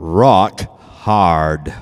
rock hard.